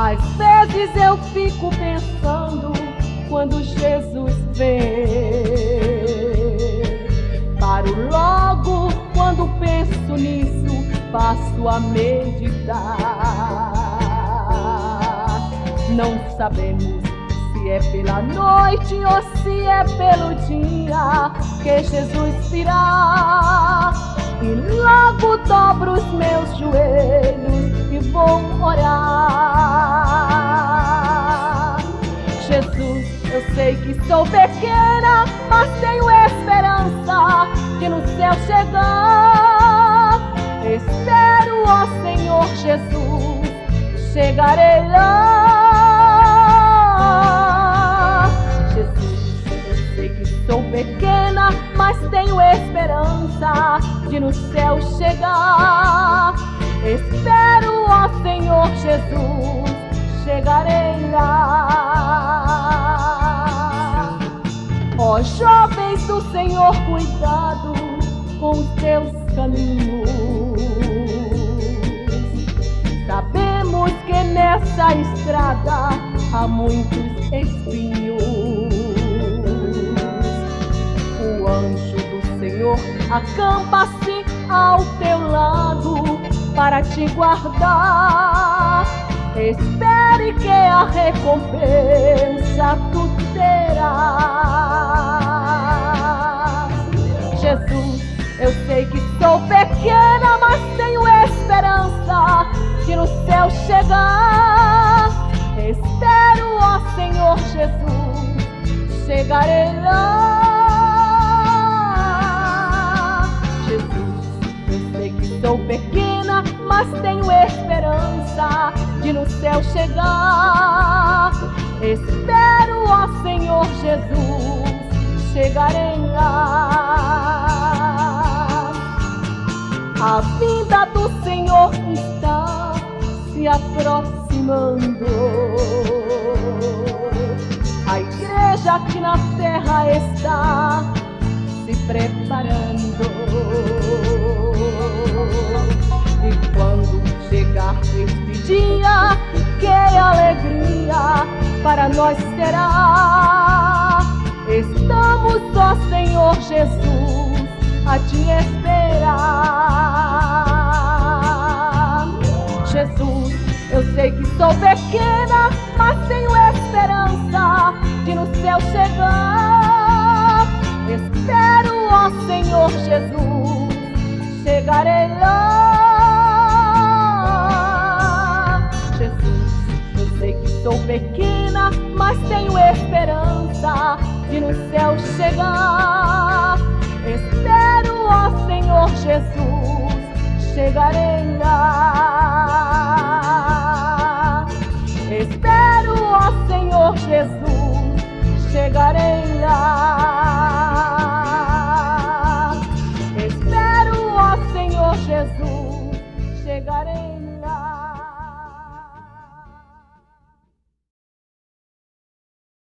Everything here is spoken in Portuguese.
Às vezes eu fico pensando quando Jesus vem. Paro logo quando penso nisso, passo a meditar. Não sabemos se é pela noite ou se é pelo dia que Jesus virá. E logo dobro os meus joelhos e vou orar. Sei que sou pequena, mas tenho esperança de no céu chegar. Espero, ó Senhor Jesus, chegarei lá. Jesus, sei que sou pequena, mas tenho esperança de no céu chegar. Espero, ó Senhor Jesus, Ó jovens do Senhor, cuidado com os teus caminhos. Sabemos que nessa estrada há muitos espinhos. O anjo do Senhor acampa-se ao teu lado para te guardar. Espere que a recompensa tu terás. Jesus, eu sei que sou pequena, mas tenho esperança de no céu chegar. Espero, ó Senhor Jesus, chegarei lá. Jesus, eu sei que sou pequena, mas tenho esperança de no céu chegar. Espero, ó Senhor Jesus, chegarei lá. A vinda do Senhor está se aproximando. A igreja aqui na terra está se preparando. Nós será. Estamos, ó Senhor Jesus, a te esperar. Jesus, eu sei que sou pequena, mas tenho esperança de no céu chegar. Espero, ó Senhor Jesus, chegarei lá. Jesus, eu sei que sou pequena, mas tenho esperança de no céu chegar. Espero, ó Senhor Jesus, chegarei lá. Espero, ó Senhor Jesus, chegarei lá. Espero, ó Senhor Jesus, chegarei lá.